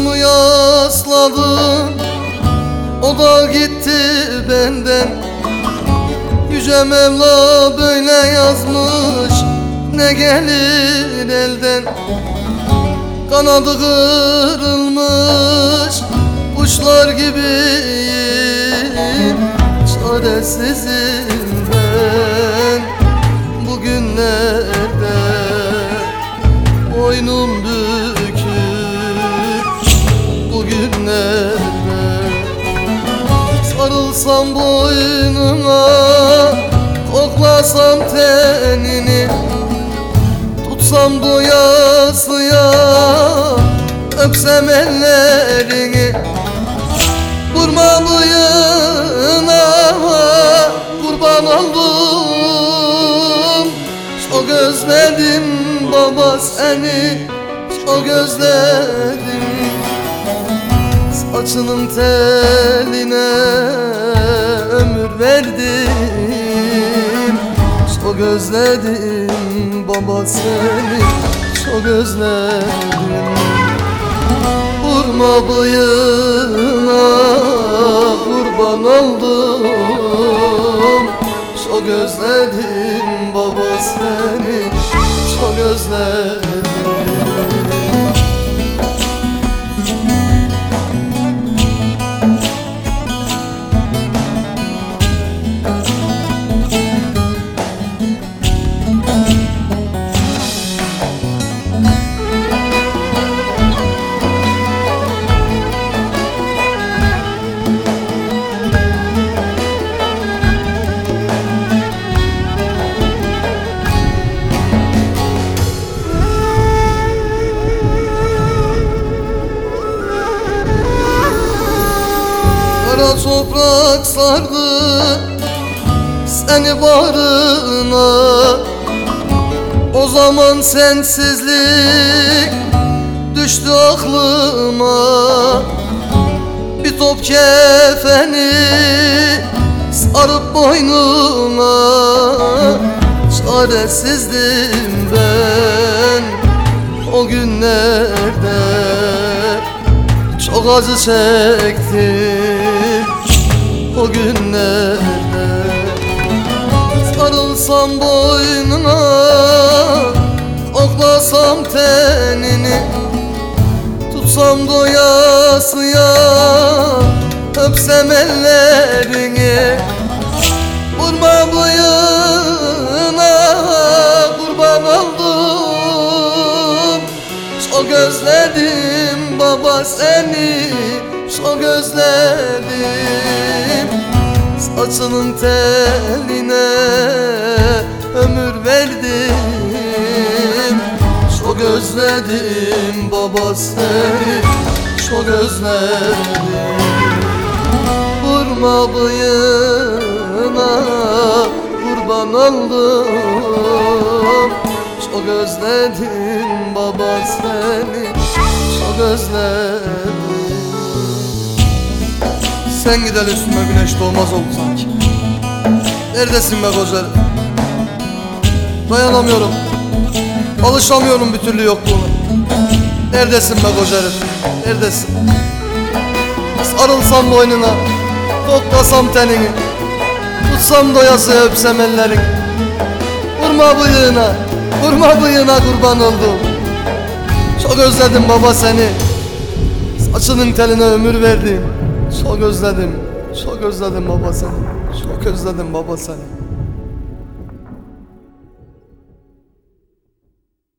Sırtımı yasladım O da gitti benden. Yüce Mevla böyle yazmış Ne gelir elden? Kanadı kırılmış Kuşlar gibiyim Çaresizim ben Bugünlerde. Boynum bükük Sarılsam boynuna Koklasam tenini. Tutsam doyasıya Öpsem ellerini. Vurma bıyığına Kurban oldum. Çok özledim baba seni Çok özledim Saçının teline ömür verdim. Çok özledim baba seni Çok özledim. Vurma bıyığına kurban oldum. Çok özledim baba seni Çok özledim toprak sardı seni bağrına O zaman sensizlik düştü aklıma. Bir top kefeni sarıp boynuna Çaresizdim ben o günlerde. Çok acı çektim o günlerde. Sarılsam boynuna Oklasam tenini. Tutsam doyasıya Öpsem ellerini. Vurma bıyığına Kurban oldum. Çok özledim baba seni Çok özledim Saçının teline ömür verdim. Çok özledim baba seni Çok özledim Vurma bıyığına kurban oldum. Çok özledim baba seni Çok özledim Sen gider üstüme güneş doğmaz oldu sanki. Neredesin be koca Dayanamıyorum. Alışamıyorum bir türlü yokluğuna. Neredesin be koca? Neredesin? Sarılsam boynuna Koklasam tenini Tutsam doyası öpsem ellerini. Vurma bıyığına Vurma bıyığına kurban oldum. Çok özledim baba seni. Saçının teline ömür verdim Çok özledim Çok özledim baba seni Çok özledim baba seni